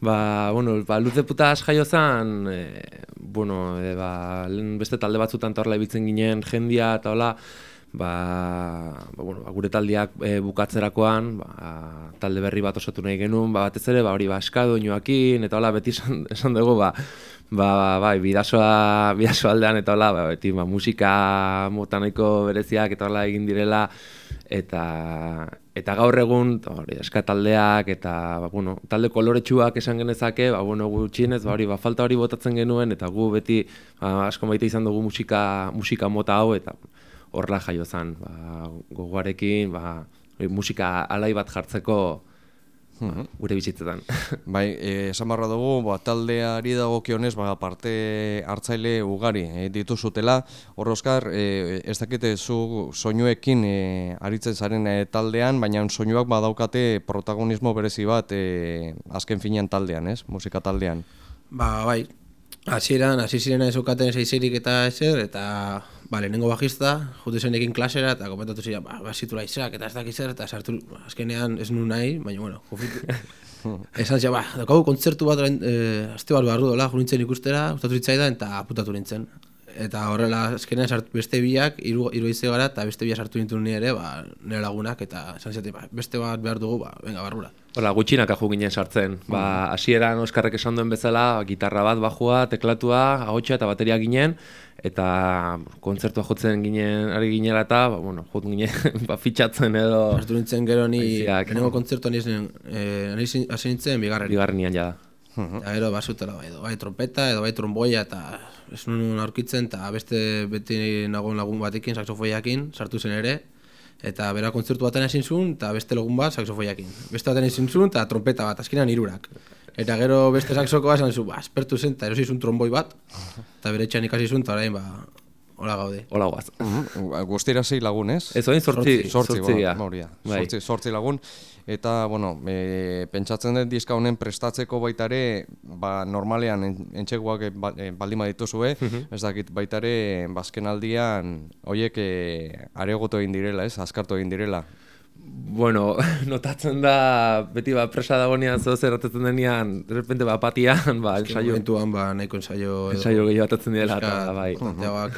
Ba, bueno, ba, luze puta jaio zen, e, bueno, e, ba, beste talde batzutan torla ibiltzen ginen jendia eta hola, ba, ba, bueno, ba, gure taldiak e, bukatzerakoan, ba, talde berri bat osatu nahi genuen, ba, batez ere, ba, hori, ba, eskado inoakin, eta hola, beti esan, esan dugu, ba, ba, ba, ba, bidasoa, bidasoa aldean, eta hola, ba, beti, ba, musika motanaiko bereziak, eta hola, egin direla, eta, eta gaur egun, hori, eska taldeak, eta, ba, bueno, talde koloretsuak esan genezake, ba, bueno, gutxienez, ba, hori, ba, falta hori botatzen genuen, eta gu beti, ba, asko maite izan dugu musika, musika mota hau, eta, horla jaio zen, ba, gogoarekin, ba, musika alai bat jartzeko. Gure bizitzetan. bai, e, esan barra dugu, ba, taldeari dago kionez, ba, parte hartzaile ugari e, dituzutela. Hor, Oskar, e, ez dakite zu soinuekin e, aritzen zaren e, taldean, baina soinuak badaukate protagonismo berezi bat e, azken finean taldean, ez? Musika taldean. Ba, bai, hasieran hasi zirena ezukaten seizerik eta ezer, eta ba, lehenengo bajista, jute zenekin klasera, eta komentatu ziren, ba, basitu laizak, eta ez dakiz eta sartu, azkenean ez nu nahi, baina, bueno, kofitu. Esan zia, ba, daukagu kontzertu bat, eh, azte bat barru dola, jurintzen ikustera, ustatu zitzaidan, eta aputatu nintzen. Eta horrela, azkenean sartu beste biak, iru, iru gara, eta beste biak sartu nintzen ere, ba, nire lagunak, eta esan zia, ba, beste bat behar dugu, ba, venga, barrura. Hola, gutxinak aju ginen sartzen. Ba, mm. hasieran Oskarrek esan duen bezala, gitarra bat, bajua, teklatua, ahotsa eta bateria ginen, eta kontzertua jotzen ginen ari ginela eta ba, bueno, jot ginen ba, fitxatzen edo Artu nintzen gero ni kenengo kontzertua nien eh, hasi nintzen bigarren bigarren ja da gero basutela bai, edo bai trompeta edo bai tromboia eta ez nuen aurkitzen eta beste beti nagoen lagun batekin saxofoiakin sartu zen ere. Eta bera kontzertu baten ezin zuen eta beste lagun bat saxofoiakin. Beste baten ezin zuen eta trompeta bat azkenean hirurak. Eta gero beste saxokoa esan zu, ba, espertu zen, eta erosizun tromboi bat, eta bere txan ikasi zuen, eta orain, ba, hola gaude. Hola guaz. Guztira zei lagun, ez? Ez oin sortzi, sortzi, sortzi, bai. sortzi, sortzi lagun. Eta, bueno, e, pentsatzen den diska honen prestatzeko baitare, ba, normalean entxeguak e, ba, e, baldima dituzue, mhm. ez dakit baitare, bazken aldian, oiek e, aregoto egin direla, ez? Azkartu egin direla. Bueno, notatzen da, beti ba, presa dagoenean zo zer denean, de repente ba, patian, ba, ensaio... Momentuan, ba, nahiko ensaio... Ensaio gehiago atatzen dira, eta bai. Planteagoak,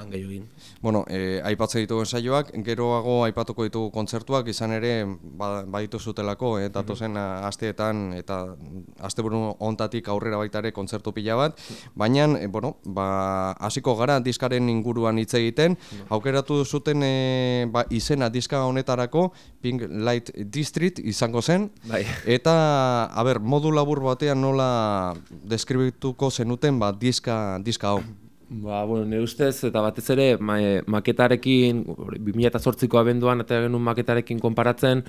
lan gehiago Bueno, eh, aipatze ditugu ensaioak, geroago aipatuko ditugu kontzertuak, izan ere ba, baditu zutelako, eh, datu zen mm asteetan eta asteburu ontatik aurrera baita ere kontzertu pila bat, baina, eh, bueno, ba, hasiko gara diskaren inguruan hitz egiten, aukeratu zuten eh, ba, izena diska honetarako, Pink Light District izango zen, bai. eta, a ber, modu labur batean nola deskribituko zenuten ba, diska, diska hau. Ba, bueno, ne ustez, eta batez ere, ma, maketarekin, 2008ko abenduan, eta genuen maketarekin konparatzen,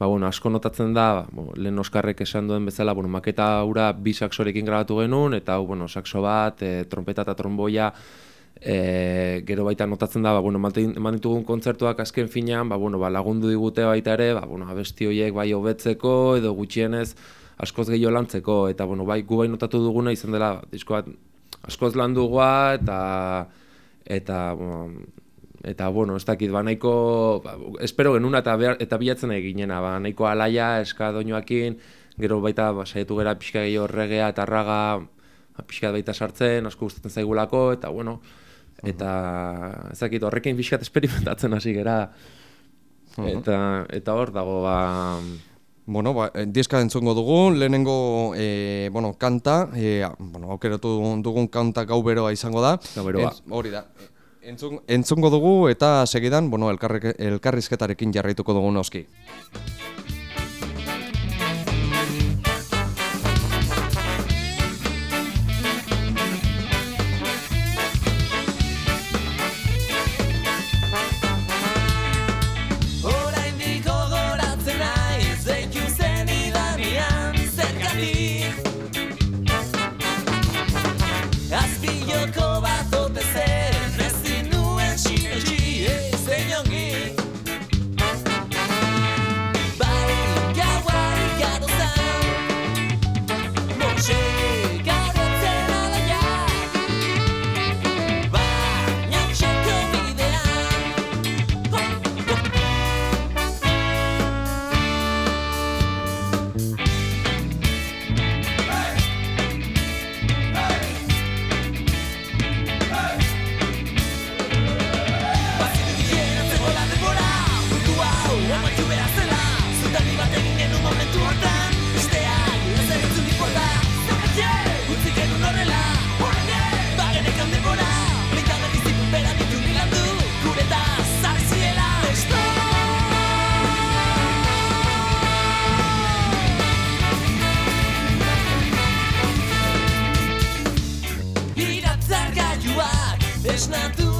ba, bueno, asko notatzen da, ba, bueno, lehen Oskarrek esan duen bezala, bueno, maketa hura bi saksorekin grabatu genuen, eta bueno, sakso bat, e, trompeta eta tromboia, e, gero baita notatzen da, ba, bueno, eman ditugun kontzertuak azken finean, ba, bueno, ba, lagundu digute baita ere, ba, bueno, abesti horiek bai hobetzeko, edo gutxienez, askoz gehiago lantzeko, eta, bueno, bai, gu bai notatu duguna izan dela, disko bat, askoz landugoa eta eta eta bueno, ez dakit ba nahiko ba, espero genuna eta eta bilatzen eginena ba nahiko alaia eska doinoekin gero baita ba saiatu gera pixka gehi horregea eta raga ba, pixka baita sartzen asko gustatzen zaigulako eta bueno eta ez dakit horrekin pixka experimentatzen hasi gera. Eta eta hor dago ba Bueno, ba, eh, diska entzongo dugu, lehenengo e, bueno, kanta, e, bueno, aukeratu dugun kanta gau beroa izango da. Gau beroa. hori da. Entzun, entzongo dugu eta segidan, bueno, elkarrizketarekin jarraituko dugu noski. it's not the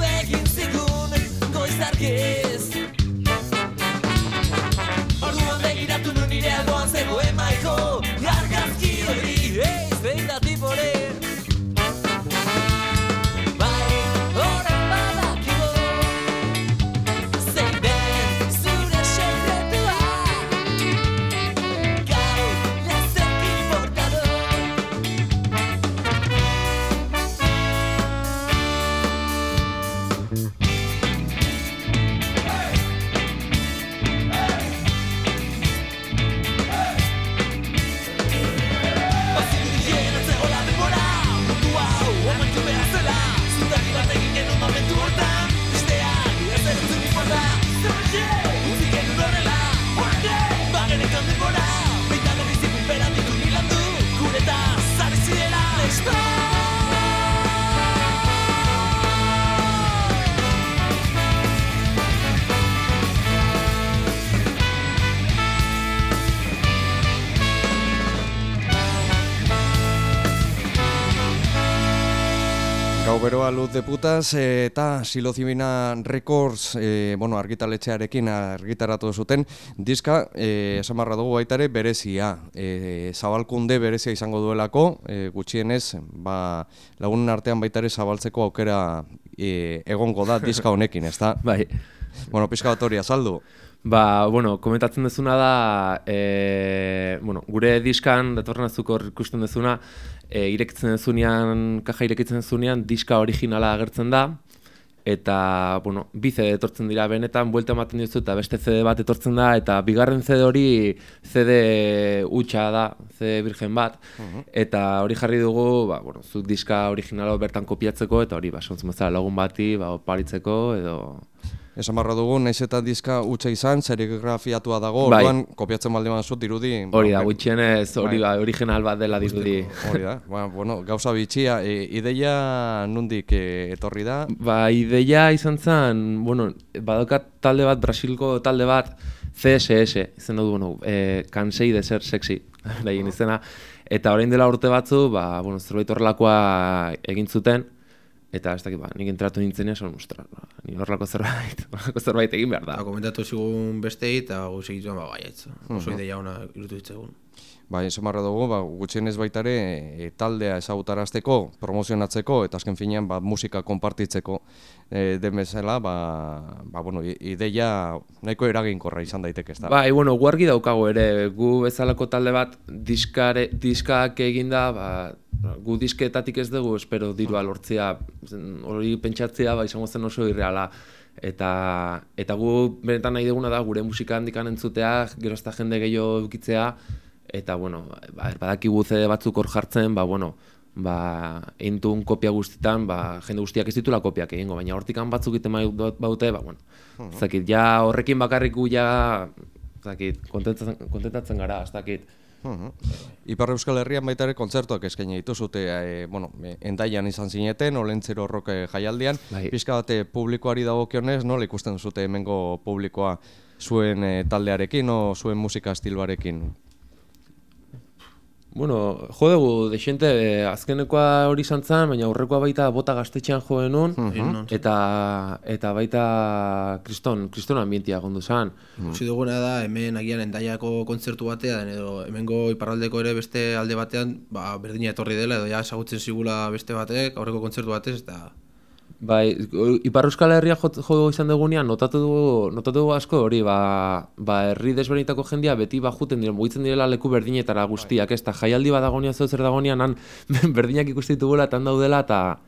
Gau beroa luz de putas eh, eta Silozibina Records eh, bueno, argitaletxearekin argitaratu zuten diska eh, esamarra dugu baita ere berezia. Eh, zabalkunde berezia izango duelako, eh, gutxienez ba, lagunen artean baita ere zabaltzeko aukera eh, egongo da diska honekin, ezta? Bai. Bueno, pixka bat hori azaldu. Ba, bueno, komentatzen dezuna da, e, bueno, gure diskan, datorren azukor ikusten dezuna, e, irekitzen dezunean, kaja irekitzen dezunean, diska originala agertzen da, eta, bueno, bi CD etortzen dira benetan, buelta ematen diozu eta beste CD bat etortzen da, eta bigarren CD hori CD hutsa da, CD virgen bat, eta hori jarri dugu, ba, bueno, zuk diska originalo bertan kopiatzeko, eta hori, ba, sontzen bezala lagun bati, ba, oparitzeko, edo... Esan barra dugu, naiz eta diska utxa izan, serigrafiatua dago, Bai. orduan kopiatzen baldin badazut dirudi. ba, Hori da, ber- gutxienez, hori Bai. ba, original bat dela dirudi. Hori da, ba, bueno, gauza bitxia, e, ideia nundik e, etorri da, Ba, ideia izan zen, bueno, badokat talde bat, Brasilko talde bat, CSS, izen du, bueno, e, kansei de ser sexy, lehien izena, eta orain dela urte batzu, ba, bueno, zerbait horrelakoa egin zuten, eta ez dakit, ba, nik entratu nintzen esan, ostra, ba, ni horrelako zerbait, horrelako zerbait egin behar da. Eta komentatu zigun bestei eta gu segituen, ba, baietz. Oso ideia ona irutu ditzegun. ba, esamarra dugu, ba, gutxienez baita ere e, taldea ezagutarazteko, promozionatzeko, eta azken finean ba, musika konpartitzeko e, den bezala, ba, ba, bueno, ideia nahiko eraginkorra izan daiteke, ez da? Bai, bueno, gu argi daukagu ere, gu bezalako talde bat diskare, diskak eginda, ba, gu disketatik ez dugu, espero dirua lortzea, hori pentsatzea, ba, izango zen oso irreala. Eta, eta gu benetan nahi duguna da, gure musika handikan entzutea, gero ezta jende gehiago edukitzea, eta, bueno, ba, badakigu CD batzuk hor jartzen, ba, bueno, ba, eintun kopia guztitan, ba, jende guztiak ez ditula kopiak egingo, baina hortikan batzuk egiten bai- baute, ba, bueno, ez dakit, ja horrekin bakarriku ja, ez dakit, kontentatzen, kontentatzen gara, ez Ipar Euskal Herrian baita ere kontzertuak eskaini dituzute, e, bueno, e, endaian izan zineten, olentzero roke jaialdian, Bai. pixka bate publikoari dagokionez, nola ikusten zute hemengo publikoa zuen e, taldearekin o zuen musika estiloarekin? Bueno, jo dugu, eh, azkenekoa hori izan zen, baina aurrekoa baita bota gaztetxean jo genuen, Mhm. eta, eta baita kriston, kriston ambientia gondu zen. Ikusi duguna da, hemen agian endaiako kontzertu batean, edo hemengo iparraldeko ere beste alde batean, ba, berdina etorri dela, edo ja esagutzen zigula beste batek, aurreko kontzertu batez, eta Bai, Ipar Euskal Herria jo, jo izan dugunean, notatu dugu, notatu dugu asko hori, ba, ba herri desberdinetako jendia beti ba juten dira, mugitzen direla leku berdinetara guztiak, ez, eta jaialdi bat dagonean zeu zer dagonean, han berdinak eta han daudela, eta,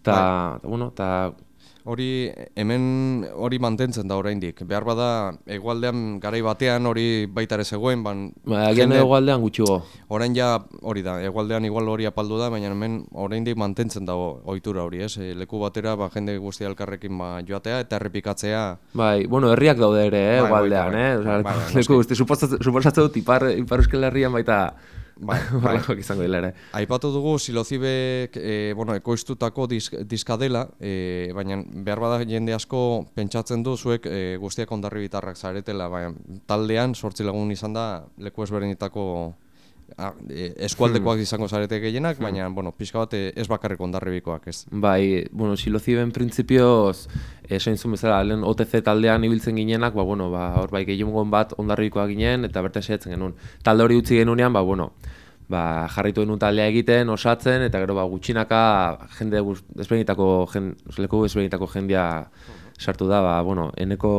eta, bueno, eta Hori hemen hori mantentzen da oraindik. Behar bada hegoaldean garai batean hori baita ere zegoen, ban ba, agian jende- egoaldean gutxigo. Orain ja hori da, hegoaldean igual hori apaldu da, baina hemen oraindik mantentzen dago ohitura hori, ez? E, leku batera ba jende guztia elkarrekin ba joatea eta errepikatzea. Bai, bueno, herriak daude ere, eh, Bai, eh? bai. Osea, Bai, bai, leku guzti, suposatzen dut Ipar, Ipar Euskal Herrian baita Bai, bai. horrelakoak izango dira ere. Aipatu dugu silozibek e, bueno, ekoiztutako disk, diska dela, e, baina behar bada jende asko pentsatzen du zuek e, guztiak ondarri bitarrak zaretela, baina taldean sortzi lagun izan da leku ezberdinetako a, e, eskualdekoak Hmm. izango zarete gehienak, baina, bueno, pixka bat ez bakarrik ondarribikoak ez. Bai, bueno, siloziben printzipioz, esain zuen bezala, lehen OTC taldean ibiltzen ginenak, ba, bueno, ba, hor bai gehiagoan bat ondarrikoa ginen, eta berta saiatzen genuen. Talde hori utzi genunean, ba, bueno, ba, jarritu genuen taldea egiten, osatzen, eta gero ba, gutxinaka jende desberdinetako, jen, leku desberdinetako jendea sartu da, ba, bueno, eneko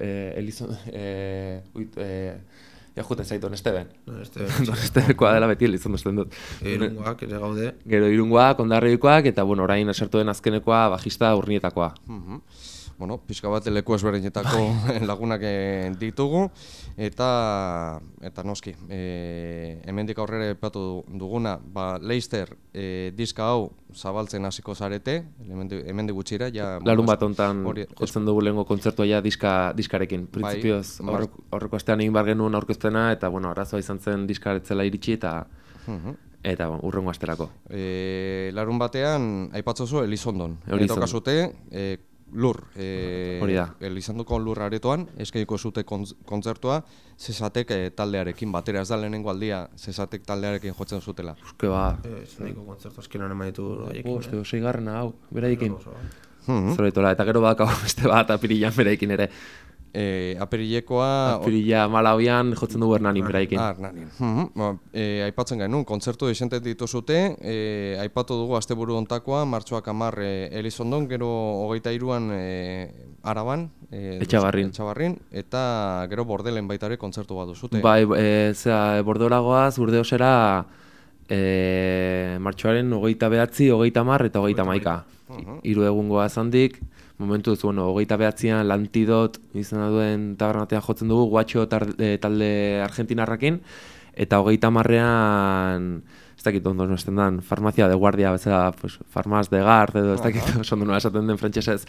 e, Elizon, e, uit, e, ja juten zaitu Esteben. No, este, Estebekoa dela beti Elizon duzten dut. irungoak ere gaude. Gero irungoak, ondarribikoak, eta bueno, orain esartu den azkenekoa bajista urnietakoa. Mhm. Bueno, pixka bat leku ezberdinetako lagunak eh, ditugu eta eta noski, e, hemendik aurrera epatu duguna, ba, Leicester e, diska hau zabaltzen hasiko zarete, hemendik gutxira, ja Larun bat hontan jotzen dugu lehengo kontzertua ja diska, diskarekin. Printzipioz, mar- aurreko, aurreko astean egin bar genuen aurkezpena, eta bueno, arazoa izan zen diskaretzela iritsi, eta Mhm. eta bueno, urrengo asterako. E, larun batean aipatzozu Elizondon. Elizondon. Edokazute, e, lur. E, Hori da. Elizondoko lur aretoan, eskaiko zute kontz- kontzertua, zesatek e, taldearekin batera. Ez da lehenengo aldia, zesatek taldearekin jotzen zutela. Uske ba, Ez nahiko kontzertu azkenan eman ditu haiekin. oh, uste, osei garrena hau, beraiekin. Mhm. Zoretola, eta gero badakau beste bat apirilan beraiekin ere. E, apirilekoa... Apirila malabian jotzen dugu Hernanin beraiekin. Ah, Hernanin. Mhm. Ba, e, aipatzen genuen, kontzertu desente dituzute, e, aipatu dugu asteburu ontakoa, martxoak amar e, Elizondon, gero hogeita iruan e, Araban, e, Etxabarrin. Etxabarrin, eta gero bordelen baita ere kontzertu bat duzute. Bai, e, zera, bordeoragoaz, urdeosera, e, martxoaren hogeita behatzi, hogeita mar eta hogeita maika. Hiru egungoa zandik, momentu ez, bueno, hogeita behatzian lantidot izan duen tabernatean jotzen dugu, guatxo tar- e, talde argentinarrakin, eta hogeita marrean, ez dakit ondo noesten dan, farmazia de guardia, bezala, pues, farmaz de gard, edo ez dakit oso ondo nola esaten den frantsesez,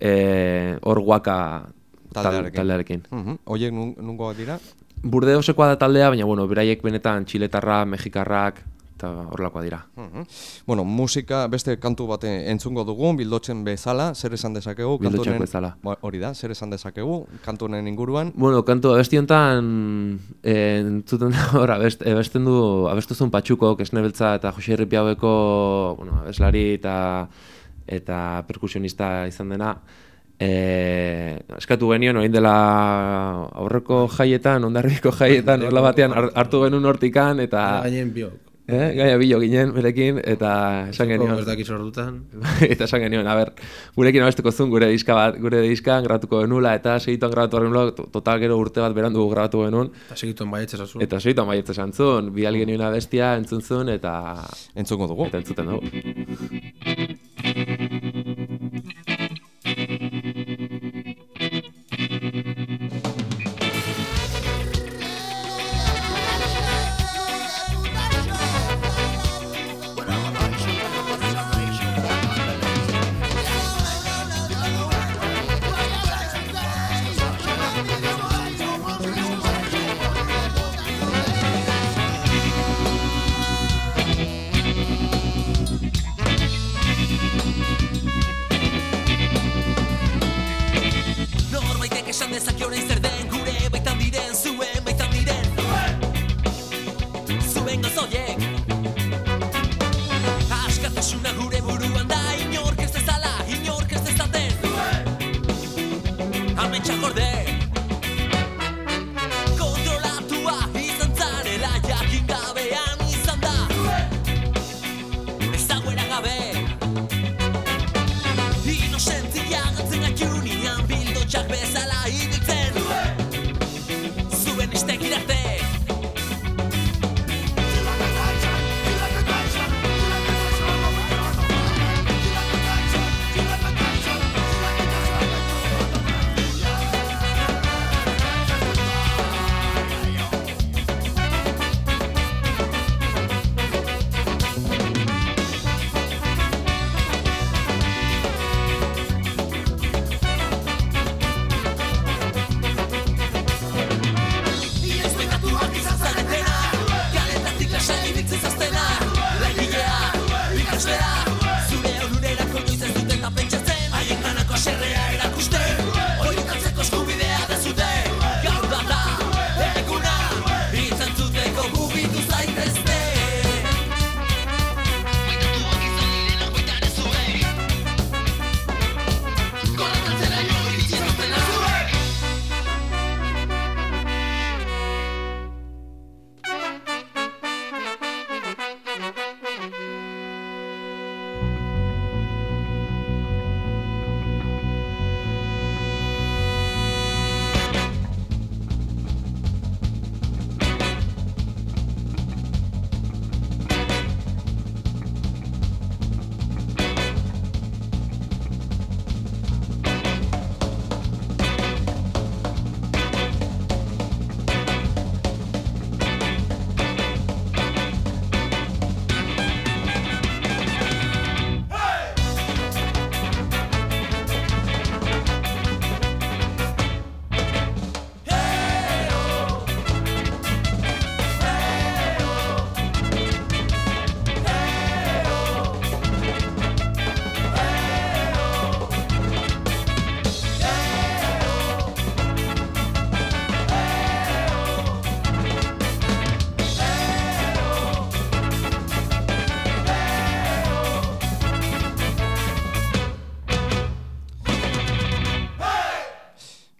e, hor guaka tal- Taldearekin. Oiek nun, nungo dira? Burdeosekoa da taldea, baina bueno, beraiek benetan txiletarra, mexikarrak eta horrelakoa dira. Mhm. Bueno, musika beste kantu bat entzungo dugu, bildotzen bezala, zer esan dezakegu? Bildotzen kantunen- bezala. Ba, Hori da, zer esan dezakegu, kantunen inguruan? Bueno, kantu abesti honetan eh, entzuten da hor abest, abesten du abestu zuen Patxuko, Esne Beltza eta Jose Herripiaueko, bueno, abeslari eta eta perkusionista izan dena. Eh, eskatu genion orain dela aurreko jaietan, ondarribiko jaietan, horla batean har- hartu genuen hortikan eta Gainen biok. Eh, gaia bilo ginen berekin eta esan genion Ez dakiz ordutan. eta esan genion, a ber, gurekin abestuko zuen gure diska bat, gure diskan grabatuko genula eta segituan grabatu genula, to- total gero urte bat berandu grabatu genuen, Eta segituen baietz esazu. eta segituan baietz esan zuen, bidal genioen abestia entzun zuen eta Entzungo dugu. eta entzuten dugu. 我的少年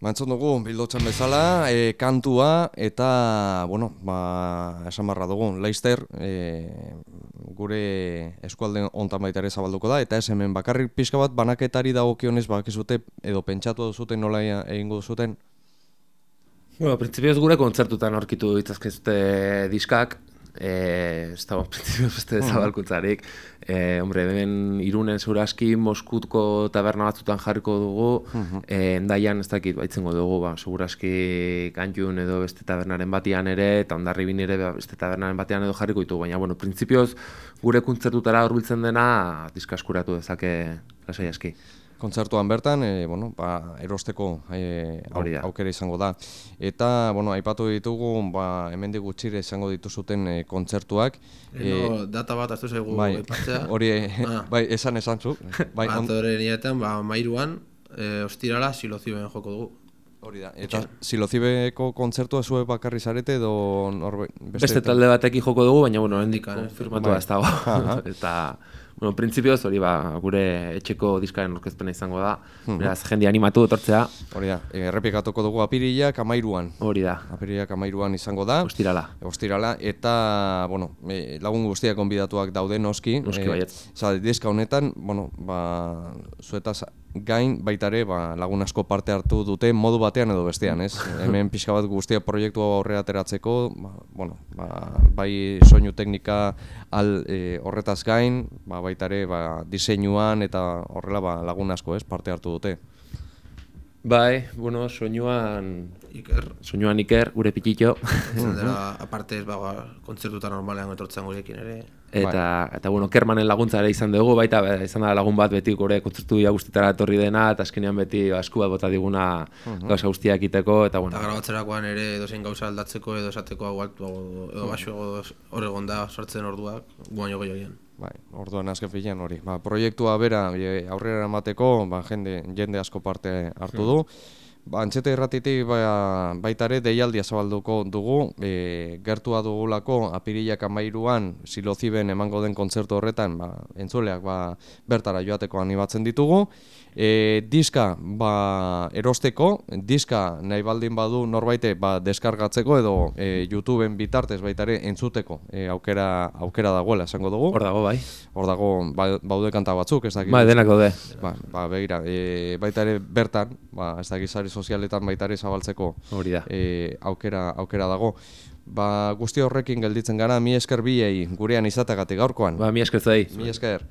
Mantzon dugu, bildotzen bezala, e, kantua eta, bueno, ba, esan barra dugu, Leister e, gure eskualde ontan baita ere zabalduko da, eta ez hemen bakarrik pixka bat banaketari dagokionez bakizute edo pentsatu duzuten nola egingo duzuten? Bueno, prinsipioz gure kontzertutan aurkitu ditzazkezute diskak, eh, ez da, prinsipioz beste zabalkuntzarik. Eh, hombre, hemen irunen zuraski Moskutko taberna batzutan jarriko dugu, eh, endaian ez dakit baitzengo dugu, ba, seguraski kantxun edo beste tabernaren batian ere, eta ondarri ere ba, beste tabernaren batean edo jarriko ditugu, baina, bueno, prinsipioz gure kontzertutara hurbiltzen dena diska eskuratu dezake lasai aski. Kontzertuan bertan, e, bueno, ba, erosteko e, au, aukera izango da. Eta, bueno, aipatu ditugu, ba, hemendik gutxire izango dituzuten e, kontzertuak. Eno, data bat aztu zaigu bai, aipatzea. hori, e, Ah. bai, esan esan zu. Bai, on- Atore niretan, ba, mairuan, e, ostirala silozioen joko dugu. hori da. Eta silozibeko kontzertua zue bakarri zarete edo norbe, Beste talde batekin joko dugu, baina, bueno, hendik Bai. firmatua ez dago. eta, bueno, printzipioz hori ba, gure etxeko diskaren orkezpena izango da. Beraz, jende animatu etortzea, Hori da, e, errepikatuko dugu apirilak amairuan. hori da, Apirilak amairuan izango da. ostirala. Ostirala, eta, bueno, e, lagun guztiak konbidatuak daude noski. Noski E, baietz. Oza, diska honetan, bueno, ba, zuetaz gain baitare ba, lagun asko parte hartu dute modu batean edo bestean, ez? Hemen pixka bat guztia proiektu hau aurrera ateratzeko, ba, bueno, ba, bai soinu teknika al, e, horretaz gain, ba, baitare ba, diseinuan eta horrela ba, lagun asko, ez, parte hartu dute. Bai, bueno, soinuan, Iker, soinuan iker, gure pititxo. izan dela, aparte, ba, ba, kontzertuta normalean etortzen gurekin ere. Eta, eta bueno, Kermanen laguntza ere izan dugu, baita be, izan da lagun bat beti gure kontzertu ia guztitara etorri dena, eta azkenean beti ba, esku bat bota diguna gauza guztiak iteko, eta Eta bueno, grabatzerakoan ere edozein gauza aldatzeko edo esateko hau altuago edo baxuago hor egon da sortzen orduak, guaino gehiagian. Bai, orduan azken filan hori. Ba, proiektua bera e, aurrera emateko, ba, jende, jende asko parte hartu du. Ba, antxete erratitik ba, baita ere deialdia zabalduko dugu, e, gertua dugulako apirilak amairuan siloziben emango den kontzertu horretan, ba, entzuleak ba, bertara joateko animatzen ditugu. E, diska ba, erosteko, diska nahi baldin badu norbaite ba, deskargatzeko edo e, YouTubeen bitartez baita ere entzuteko e, aukera, aukera dagoela esango dugu. hor dago, bai. Hor dago ba, baude kanta batzuk, ez dakit. Bai, denak daude. Ba, ba begira, e, baita ere bertan, ba, ez dakit sozialetan baita ere zabaltzeko Hori da. e, aukera, aukera dago. Ba, guzti horrekin gelditzen gara, mi esker biei gurean izategatik gaurkoan. Ba, mi esker zuei. Mi esker.